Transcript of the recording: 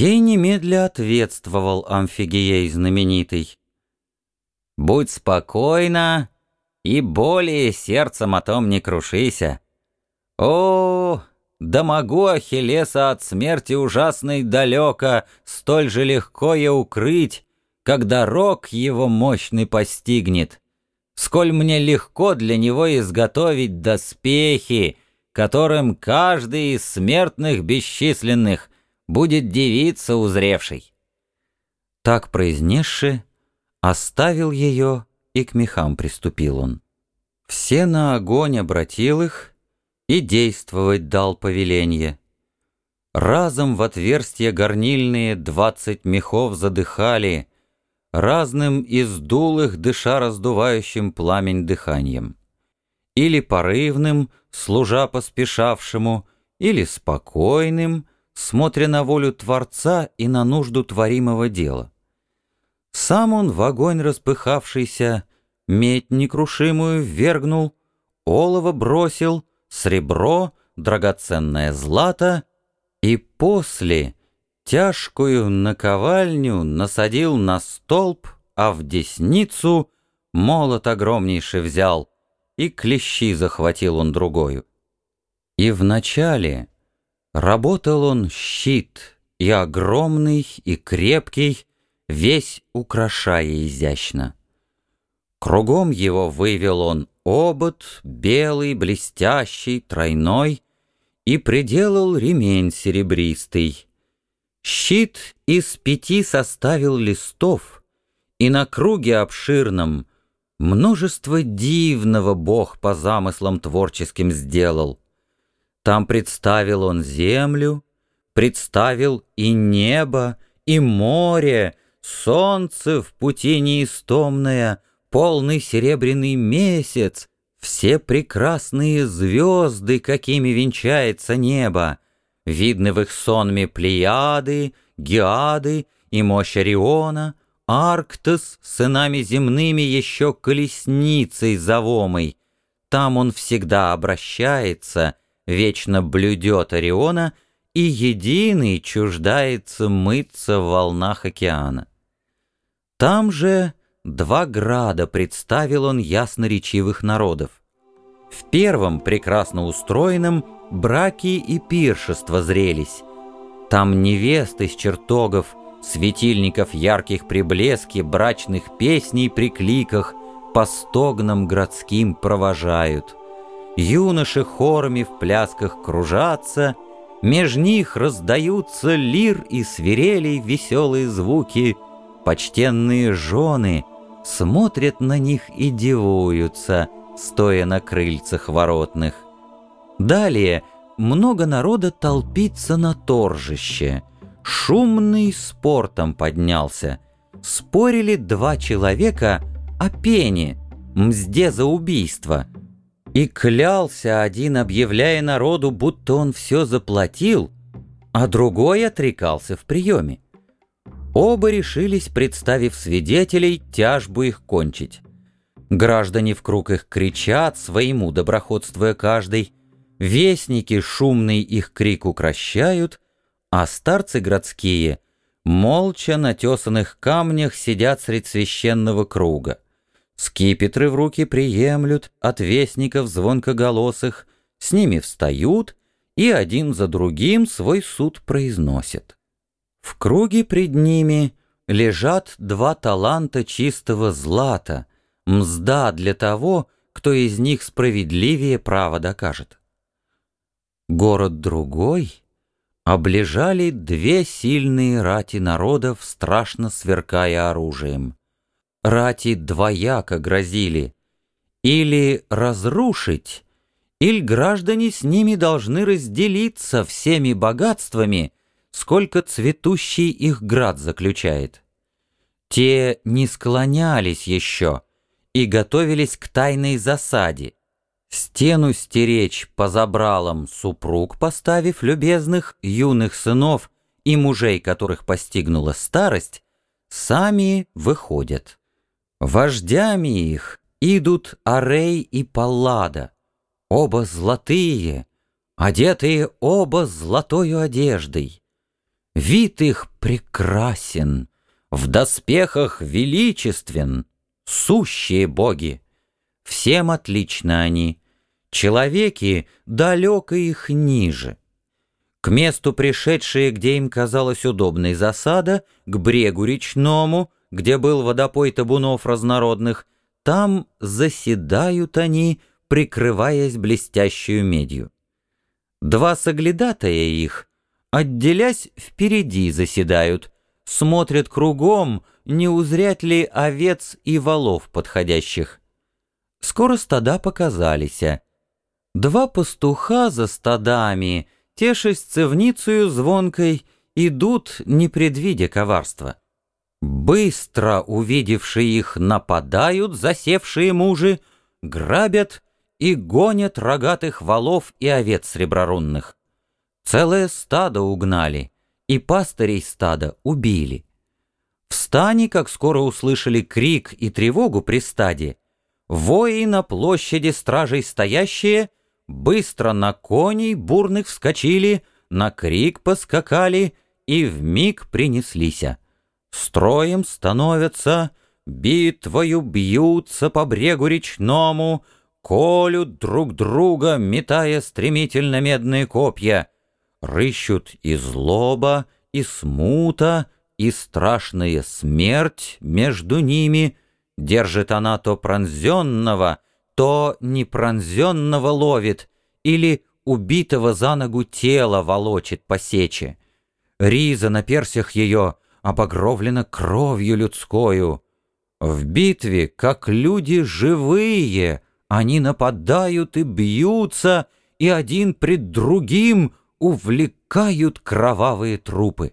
Ей немедля ответствовал Амфигией знаменитый. «Будь спокойна и более сердцем о том не крушися. О, да могу Ахиллеса от смерти ужасной далеко столь же легко я укрыть, когда рок его мощный постигнет. Сколь мне легко для него изготовить доспехи, которым каждый из смертных бесчисленных будет девица узревшей. Так произнесши, оставил ее, и к мехам приступил он. Все на огонь обратил их и действовать дал повеление. Разом в отверстия горнильные двадцать мехов задыхали, разным из дулых дыша раздувающим пламень дыханием. Или порывным, служа поспешавшему, или спокойным, смотря на волю Творца и на нужду творимого дела. Сам он в огонь распыхавшийся, медь некрушимую ввергнул, олово бросил, сребро, драгоценное злато, и после тяжкую наковальню насадил на столб, а в десницу молот огромнейший взял, и клещи захватил он другою. И вначале работал он щит, и огромный, и крепкий, весь украшая изящно. Кругом его вывел он обод, белый, блестящий, тройной, и приделал ремень серебристый. Щит из пяти составил листов, и на круге обширном множество дивного Бог по замыслам творческим сделал. Там представил он землю, представил и небо, и море, солнце в пути неистомное, полный серебряный месяц, все прекрасные звезды, какими венчается небо, видны в их сонме Плеяды, Геады и мощь Ориона, Арктос сынами земными еще колесницей завомой. Там он всегда обращается, вечно блюдет Ориона и единый чуждается мыться в волнах океана. Там же два града представил он ясноречивых народов. В первом, прекрасно устроенном, браки и пиршества зрелись. Там невест из чертогов, светильников ярких при блеске, брачных песней при кликах по стогнам городским провожают. Юноши хорами в плясках кружатся, меж них раздаются лир и свирелей веселые звуки — Почтенные жены смотрят на них и дивуются, стоя на крыльцах воротных. Далее много народа толпится на торжище. Шумный спортом поднялся. Спорили два человека о пене, мзде за убийство. И клялся один, объявляя народу, будто он все заплатил, а другой отрекался в приеме. Оба решились, представив свидетелей, тяжбу их кончить. Граждане в круг их кричат, своему доброходствуя каждый. Вестники шумный их крик укращают, а старцы городские молча на тесанных камнях сидят средь священного круга. Скипетры в руки приемлют от вестников звонкоголосых, с ними встают и один за другим свой суд произносят. В круге пред ними лежат два таланта чистого злата, мзда для того, кто из них справедливее право докажет. Город другой облежали две сильные рати народов, страшно сверкая оружием. Рати двояко грозили или разрушить, или граждане с ними должны разделиться всеми богатствами, сколько цветущий их град заключает. Те не склонялись еще и готовились к тайной засаде. Стену стеречь по забралам супруг, поставив любезных юных сынов и мужей, которых постигнула старость, сами выходят. Вождями их идут Арей и Паллада, оба золотые, одетые оба золотою одеждой. Вид их прекрасен, в доспехах величествен, сущие боги. Всем отлично они, человеки далеко их ниже. К месту пришедшие, где им казалась удобной засада, к брегу речному, где был водопой табунов разнородных, там заседают они, прикрываясь блестящую медью. Два соглядатая их, отделясь, впереди заседают, смотрят кругом, не узрят ли овец и волов подходящих. Скоро стада показались. Два пастуха за стадами, тешась цевницею звонкой, идут, не предвидя коварства. Быстро увидевшие их нападают засевшие мужи, грабят и гонят рогатых волов и овец среброрунных. Целое стадо угнали, и пастырей стада убили. В стане, как скоро услышали крик и тревогу при стаде, вои на площади стражей стоящие быстро на коней бурных вскочили, на крик поскакали и в миг принеслися. Строем становятся, битвою бьются по брегу речному, колют друг друга, метая стремительно медные копья, рыщут и злоба, и смута, и страшная смерть между ними, держит она то пронзенного, то непронзенного ловит, или убитого за ногу тела волочит по сече. Риза на персях ее обогровлена кровью людскою. В битве, как люди живые, они нападают и бьются, и один пред другим увлекают кровавые трупы.